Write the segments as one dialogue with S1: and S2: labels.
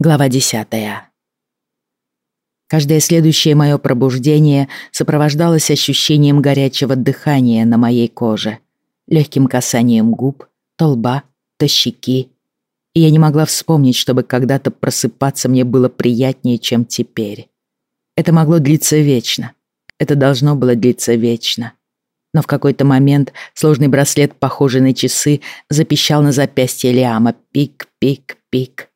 S1: Глава десятая. Каждое следующее мое пробуждение сопровождалось ощущением горячего дыхания на моей коже, легким касанием губ, то лба, то щеки. И я не могла вспомнить, чтобы когда-то просыпаться мне было приятнее, чем теперь. Это могло длиться вечно. Это должно было длиться вечно. Но в какой-то момент сложный браслет, похожий на часы, запищал на запястье Лиама «пик-пик-пик».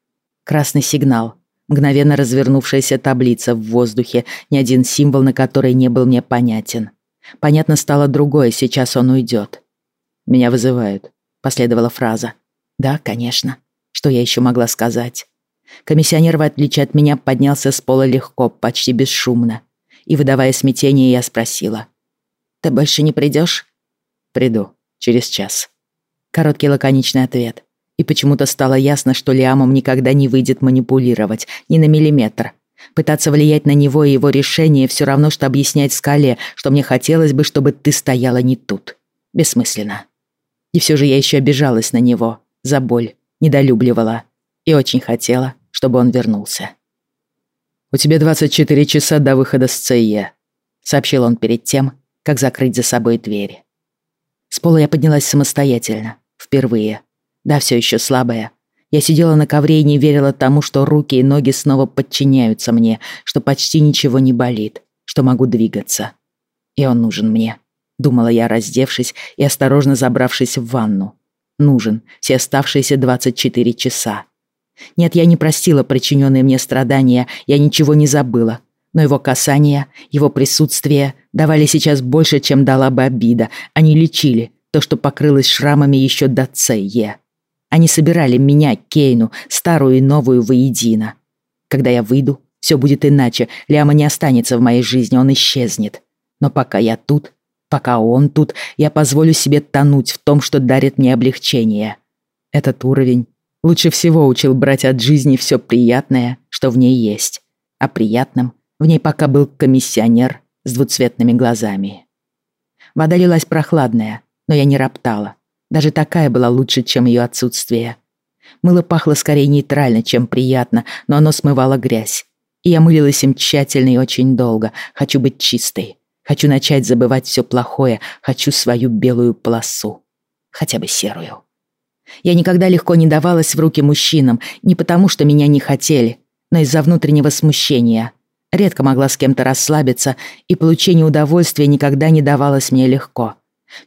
S1: Красный сигнал. Мгновенно развернувшаяся таблица в воздухе, ни один символ на которой не был мне понятен. Понятно стало другое, сейчас он уйдет. «Меня вызывают», — последовала фраза. «Да, конечно. Что я еще могла сказать?» Комиссионер, в отличие от меня, поднялся с пола легко, почти бесшумно. И, выдавая смятение, я спросила. «Ты больше не придешь?» «Приду. Через час». Короткий лаконичный ответ и почему-то стало ясно, что Лиамом никогда не выйдет манипулировать, ни на миллиметр. Пытаться влиять на него и его решение все равно, что объяснять скале, что мне хотелось бы, чтобы ты стояла не тут. Бессмысленно. И все же я еще обижалась на него, за боль, недолюбливала. И очень хотела, чтобы он вернулся. «У тебя 24 часа до выхода с ЦЕ», — сообщил он перед тем, как закрыть за собой дверь. С пола я поднялась самостоятельно, впервые. Да, все еще слабая. Я сидела на ковре и не верила тому, что руки и ноги снова подчиняются мне, что почти ничего не болит, что могу двигаться. И он нужен мне, думала я, раздевшись и осторожно забравшись в ванну. Нужен все оставшиеся 24 часа. Нет, я не простила причиненные мне страдания, я ничего не забыла. Но его касания, его присутствие давали сейчас больше, чем дала бы обида. Они лечили то, что покрылось шрамами еще до Цее. Они собирали меня, Кейну, старую и новую воедино. Когда я выйду, все будет иначе. Ляма не останется в моей жизни, он исчезнет. Но пока я тут, пока он тут, я позволю себе тонуть в том, что дарит мне облегчение. Этот уровень лучше всего учил брать от жизни все приятное, что в ней есть. А приятным в ней пока был комиссионер с двуцветными глазами. Вода лилась прохладная, но я не роптала. Даже такая была лучше, чем ее отсутствие. Мыло пахло скорее нейтрально, чем приятно, но оно смывало грязь. И я мылилась им тщательно и очень долго. Хочу быть чистой. Хочу начать забывать все плохое. Хочу свою белую полосу. Хотя бы серую. Я никогда легко не давалась в руки мужчинам, не потому что меня не хотели, но из-за внутреннего смущения. Редко могла с кем-то расслабиться, и получение удовольствия никогда не давалось мне легко.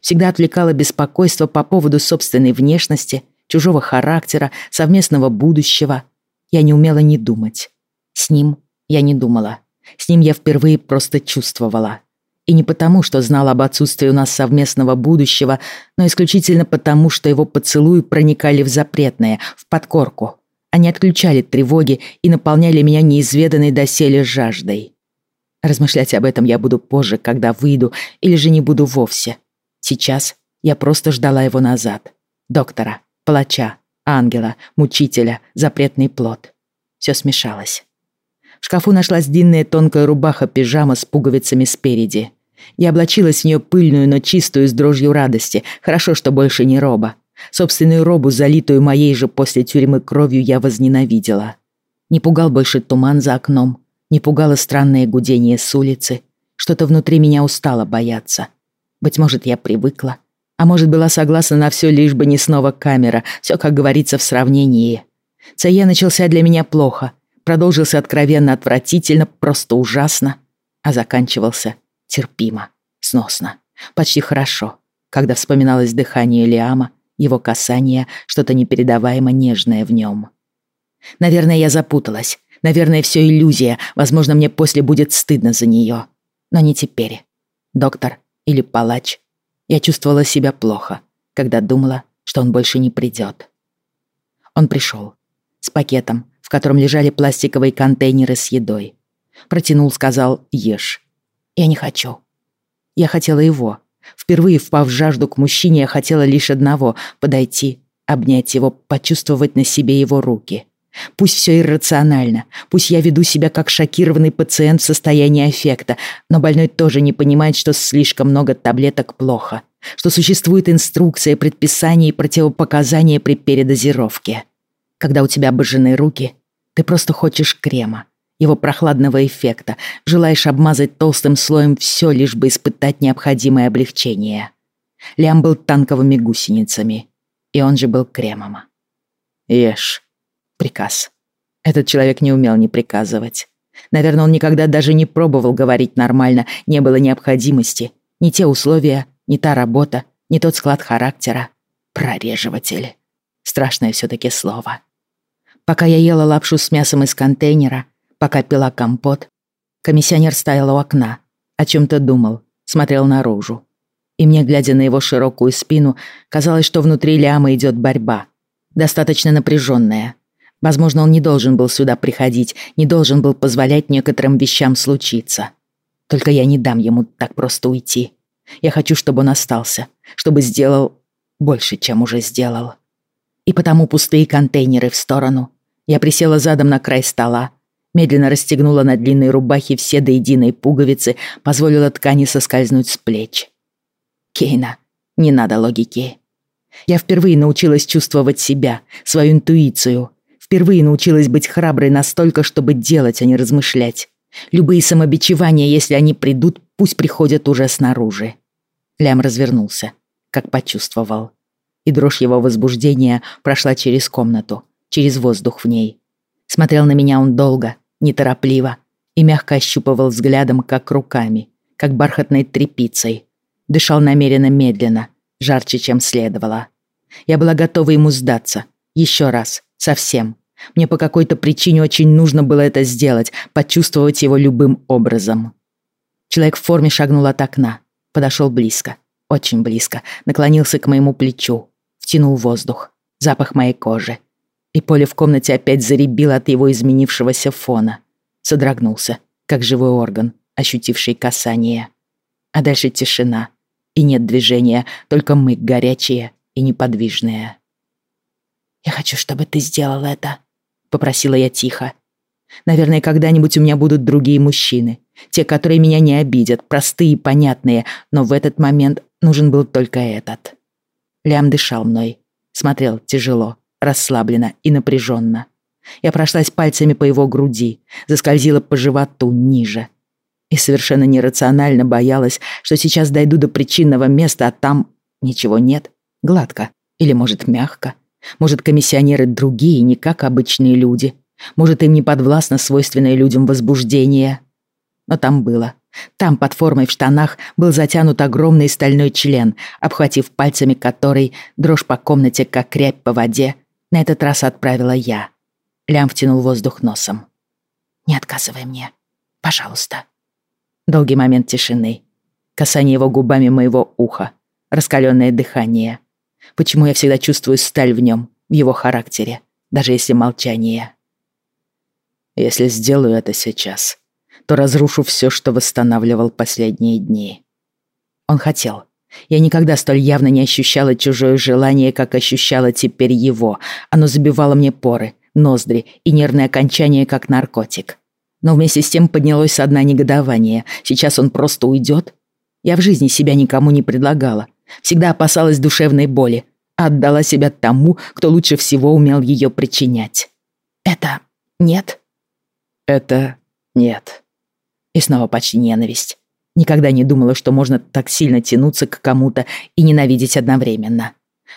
S1: Всегда отвлекало беспокойство по поводу собственной внешности, чужого характера, совместного будущего. Я не умела не думать. С ним я не думала. С ним я впервые просто чувствовала. И не потому, что знала об отсутствии у нас совместного будущего, но исключительно потому, что его поцелуи проникали в запретное, в подкорку. Они отключали тревоги и наполняли меня неизведанной доселе жаждой. Размышлять об этом я буду позже, когда выйду, или же не буду вовсе. Сейчас я просто ждала его назад. Доктора, палача, ангела, мучителя, запретный плод. Все смешалось. В шкафу нашлась длинная тонкая рубаха-пижама с пуговицами спереди. Я облачилась в нее пыльную, но чистую, с дрожью радости. Хорошо, что больше не роба. Собственную робу, залитую моей же после тюрьмы кровью, я возненавидела. Не пугал больше туман за окном, не пугало странное гудение с улицы. Что-то внутри меня устало бояться. Быть может, я привыкла. А может, была согласна на все, лишь бы не снова камера. Все, как говорится, в сравнении. Цая начался для меня плохо. Продолжился откровенно отвратительно, просто ужасно. А заканчивался терпимо, сносно, почти хорошо. Когда вспоминалось дыхание Лиама, его касание, что-то непередаваемо нежное в нем. Наверное, я запуталась. Наверное, все иллюзия. Возможно, мне после будет стыдно за нее. Но не теперь. Доктор или палач. Я чувствовала себя плохо, когда думала, что он больше не придет. Он пришел. С пакетом, в котором лежали пластиковые контейнеры с едой. Протянул, сказал «Ешь». Я не хочу. Я хотела его. Впервые впав в жажду к мужчине, я хотела лишь одного — подойти, обнять его, почувствовать на себе его руки — Пусть все иррационально, пусть я веду себя как шокированный пациент в состоянии аффекта, но больной тоже не понимает, что слишком много таблеток плохо, что существует инструкция, предписания и противопоказания при передозировке. Когда у тебя обожжены руки, Ты просто хочешь крема, его прохладного эффекта, желаешь обмазать толстым слоем все, лишь бы испытать необходимое облегчение. Лям был танковыми гусеницами, и он же был кремом. «Ешь». Приказ. Этот человек не умел не приказывать. Наверное, он никогда даже не пробовал говорить нормально, не было необходимости. Ни те условия, ни та работа, ни тот склад характера. Прореживатель. Страшное все-таки слово. Пока я ела лапшу с мясом из контейнера, пока пила компот, комиссионер стоял у окна, о чем-то думал, смотрел наружу. И мне, глядя на его широкую спину, казалось, что внутри Ляма идет борьба. Достаточно напряженная. Возможно, он не должен был сюда приходить, не должен был позволять некоторым вещам случиться. Только я не дам ему так просто уйти. Я хочу, чтобы он остался, чтобы сделал больше, чем уже сделал. И потому пустые контейнеры в сторону. Я присела задом на край стола, медленно расстегнула на длинной рубахе все до единой пуговицы, позволила ткани соскользнуть с плеч. Кейна, не надо логики. Я впервые научилась чувствовать себя, свою интуицию. Впервые научилась быть храброй настолько, чтобы делать, а не размышлять. Любые самобичевания, если они придут, пусть приходят уже снаружи. Лям развернулся, как почувствовал. И дрожь его возбуждения прошла через комнату, через воздух в ней. Смотрел на меня он долго, неторопливо, и мягко ощупывал взглядом, как руками, как бархатной тряпицей. Дышал намеренно медленно, жарче, чем следовало. Я была готова ему сдаться. Еще раз, совсем. Мне по какой-то причине очень нужно было это сделать, почувствовать его любым образом. Человек в форме шагнул от окна, подошел близко, очень близко, наклонился к моему плечу, втянул воздух, запах моей кожи. И поле в комнате опять заребило от его изменившегося фона. Содрогнулся, как живой орган, ощутивший касание. А дальше тишина. И нет движения, только мы горячие и неподвижные. «Я хочу, чтобы ты сделал это», — попросила я тихо. «Наверное, когда-нибудь у меня будут другие мужчины, те, которые меня не обидят, простые и понятные, но в этот момент нужен был только этот». Лям дышал мной, смотрел тяжело, расслабленно и напряженно. Я прошлась пальцами по его груди, заскользила по животу ниже. И совершенно нерационально боялась, что сейчас дойду до причинного места, а там ничего нет, гладко или, может, мягко. Может, комиссионеры другие, не как обычные люди. Может, им не подвластно свойственное людям возбуждение. Но там было. Там под формой в штанах был затянут огромный стальной член, обхватив пальцами который дрожь по комнате, как рябь по воде, на этот раз отправила я. Лям втянул воздух носом. «Не отказывай мне, пожалуйста». Долгий момент тишины. Касание его губами моего уха. Раскаленное дыхание. Почему я всегда чувствую сталь в нем, в его характере, даже если молчание. Если сделаю это сейчас, то разрушу все, что восстанавливал последние дни. Он хотел. Я никогда столь явно не ощущала чужое желание, как ощущала теперь его. Оно забивало мне поры, ноздри и нервные окончания, как наркотик. Но вместе с тем поднялось со дна негодование. Сейчас он просто уйдет? Я в жизни себя никому не предлагала. Всегда опасалась душевной боли, а отдала себя тому, кто лучше всего умел ее причинять. Это нет? Это нет. И снова почти ненависть. Никогда не думала, что можно так сильно тянуться к кому-то и ненавидеть одновременно.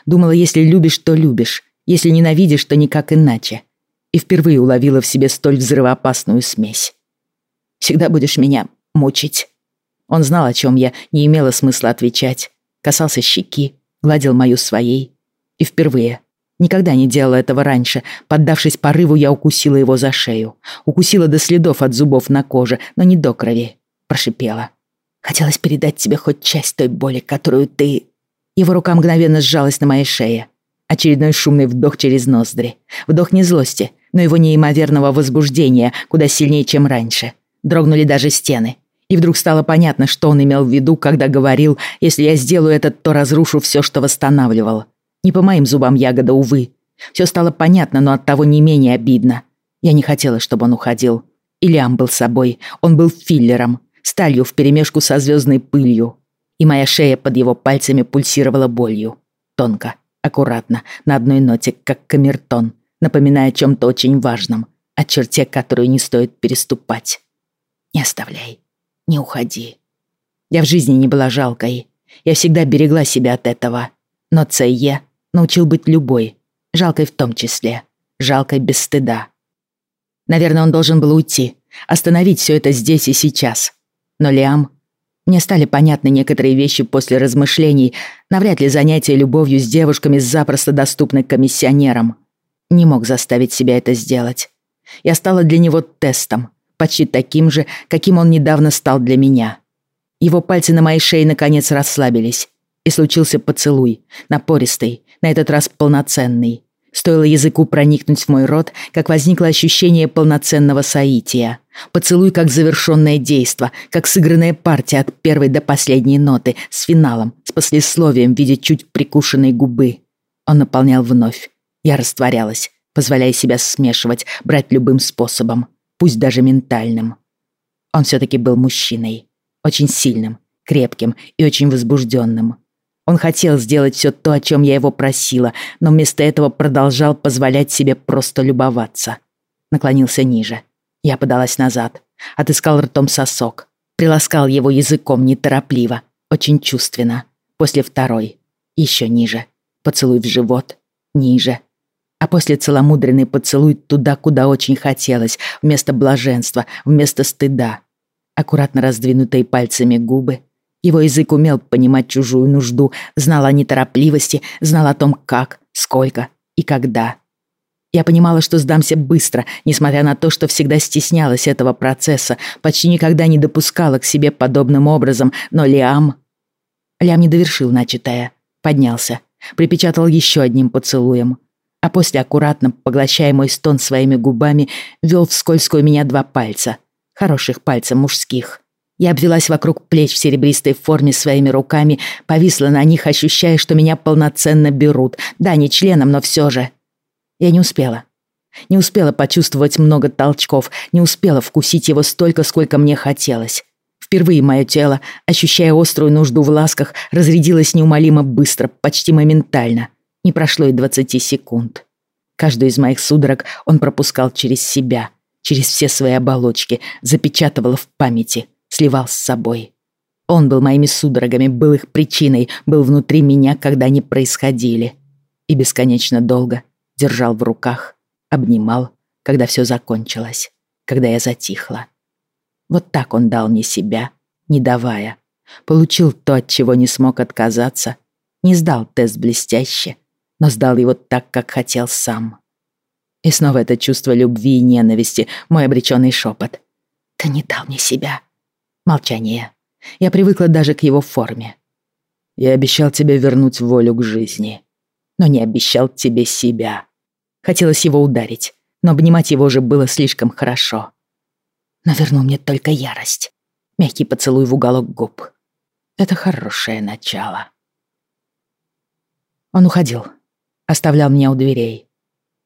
S1: Думала, если любишь, то любишь, если ненавидишь, то никак иначе. И впервые уловила в себе столь взрывоопасную смесь. «Всегда будешь меня мучить». Он знал, о чем я, не имела смысла отвечать. Касался щеки, гладил мою своей. И впервые. Никогда не делала этого раньше. Поддавшись порыву, я укусила его за шею. Укусила до следов от зубов на коже, но не до крови. Прошипела. Хотелось передать тебе хоть часть той боли, которую ты...» Его рука мгновенно сжалась на моей шее. Очередной шумный вдох через ноздри. Вдох не злости, но его неимоверного возбуждения, куда сильнее, чем раньше. Дрогнули даже стены. И вдруг стало понятно, что он имел в виду, когда говорил, если я сделаю это, то разрушу все, что восстанавливал. Не по моим зубам ягода, увы. Все стало понятно, но оттого не менее обидно. Я не хотела, чтобы он уходил. Ильям был собой, он был филлером, сталью вперемешку со звездной пылью. И моя шея под его пальцами пульсировала болью. Тонко, аккуратно, на одной ноте, как камертон, напоминая о чем-то очень важном, о черте, которую не стоит переступать. Не оставляй, не уходи. Я в жизни не была жалкой. Я всегда берегла себя от этого. Но Цейе научил быть любой, жалкой в том числе, жалкой без стыда. Наверное, он должен был уйти, остановить все это здесь и сейчас. Но Лиам... Мне стали понятны некоторые вещи после размышлений, навряд ли занятия любовью с девушками запросто доступны комиссионерам. Не мог заставить себя это сделать. Я стала для него тестом, почти таким же, каким он недавно стал для меня. Его пальцы на моей шее наконец расслабились, и случился поцелуй, напористый, на этот раз полноценный. Стоило языку проникнуть в мой рот, как возникло ощущение полноценного соития. Поцелуй как завершенное действо, как сыгранная партия от первой до последней ноты, с финалом, с послесловием в виде чуть прикушенной губы. Он наполнял вновь. Я растворялась, позволяя себя смешивать, брать любым способом, пусть даже ментальным. Он все-таки был мужчиной. Очень сильным, крепким и очень возбужденным. Он хотел сделать все то, о чем я его просила, но вместо этого продолжал позволять себе просто любоваться. Наклонился ниже. Я подалась назад. Отыскал ртом сосок. Приласкал его языком неторопливо, очень чувственно. После второй. Еще ниже. Поцелуй в живот. Ниже. А после целомудренный поцелуй туда, куда очень хотелось, вместо блаженства, вместо стыда. Аккуратно раздвинутые пальцами губы, его язык умел понимать чужую нужду, знал о неторопливости, знал о том, как, сколько и когда. Я понимала, что сдамся быстро, несмотря на то, что всегда стеснялась этого процесса, почти никогда не допускала к себе подобным образом, но Лиам... Лиам не довершил начатое, поднялся, припечатал еще одним поцелуем, а после, аккуратно поглощая мой стон своими губами, вел в скользкую меня два пальца, хороших пальца мужских — я обвелась вокруг плеч в серебристой форме своими руками, повисла на них, ощущая, что меня полноценно берут. Да, не членом, но все же. Я не успела. Не успела почувствовать много толчков, не успела вкусить его столько, сколько мне хотелось. Впервые мое тело, ощущая острую нужду в ласках, разрядилось неумолимо быстро, почти моментально. Не прошло и двадцати секунд. Каждую из моих судорог он пропускал через себя, через все свои оболочки, запечатывал в памяти — сливал с собой. Он был моими судорогами, был их причиной, был внутри меня, когда они происходили. И бесконечно долго держал в руках, обнимал, когда все закончилось, когда я затихла. Вот так он дал мне себя, не давая. Получил то, от чего не смог отказаться. Не сдал тест блестяще, но сдал его так, как хотел сам. И снова это чувство любви и ненависти, мой обреченный шепот. «Ты не дал мне себя. Молчание. Я привыкла даже к его форме. Я обещал тебе вернуть волю к жизни, но не обещал тебе себя. Хотелось его ударить, но обнимать его же было слишком хорошо. Но вернул мне только ярость. Мягкий поцелуй в уголок губ. Это хорошее начало. Он уходил, оставлял меня у дверей.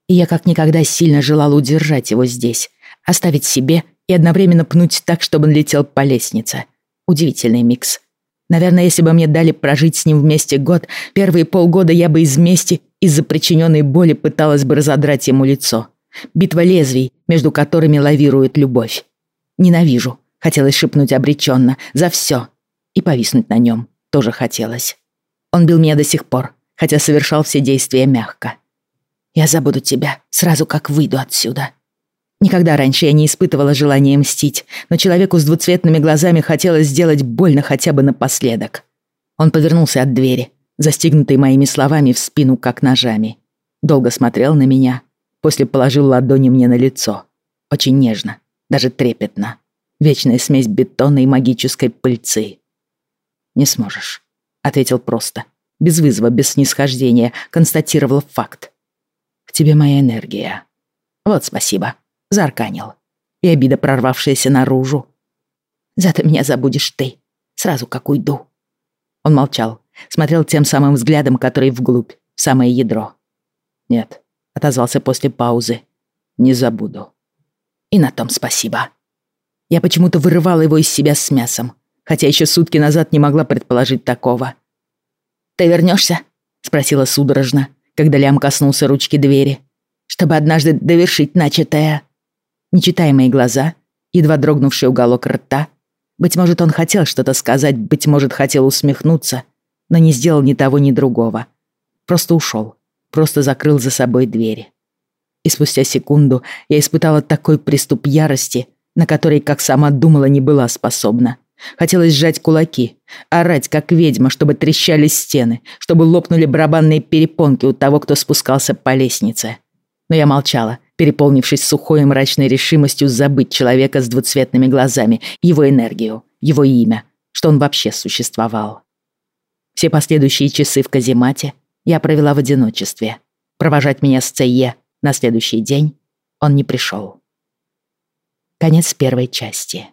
S1: И я как никогда сильно желала удержать его здесь, оставить себе и одновременно пнуть так, чтобы он летел по лестнице. Удивительный микс. Наверное, если бы мне дали прожить с ним вместе год, первые полгода я бы из мести из-за причиненной боли пыталась бы разодрать ему лицо. Битва лезвий, между которыми лавирует любовь. Ненавижу, хотелось шепнуть обреченно, за все. И повиснуть на нем тоже хотелось. Он бил меня до сих пор, хотя совершал все действия мягко. «Я забуду тебя сразу, как выйду отсюда», Никогда раньше я не испытывала желания мстить, но человеку с двуцветными глазами хотелось сделать больно хотя бы напоследок. Он повернулся от двери, застигнутый моими словами в спину, как ножами. Долго смотрел на меня, после положил ладони мне на лицо. Очень нежно, даже трепетно. Вечная смесь бетона и магической пыльцы. «Не сможешь», — ответил просто. Без вызова, без снисхождения, констатировал факт. «В тебе моя энергия. Вот спасибо» заарканил. И обида, прорвавшаяся наружу. «Зато меня забудешь ты, сразу как уйду». Он молчал, смотрел тем самым взглядом, который вглубь, в самое ядро. «Нет», — отозвался после паузы, — «не забуду». И на том спасибо. Я почему-то вырывала его из себя с мясом, хотя еще сутки назад не могла предположить такого. «Ты вернешься? спросила судорожно, когда Лям коснулся ручки двери, чтобы однажды довершить начатое. нечитаемые глаза, едва дрогнувший уголок рта. Быть может, он хотел что-то сказать, быть может, хотел усмехнуться, но не сделал ни того, ни другого. Просто ушел, просто закрыл за собой двери. И спустя секунду я испытала такой приступ ярости, на который, как сама думала, не была способна. Хотелось сжать кулаки, орать, как ведьма, чтобы трещали стены, чтобы лопнули барабанные перепонки у того, кто спускался по лестнице. Но я молчала, переполнившись сухой и мрачной решимостью забыть человека с двуцветными глазами, его энергию, его имя, что он вообще существовал. Все последующие часы в каземате я провела в одиночестве. Провожать меня с Цее на следующий день он не пришел. Конец первой части.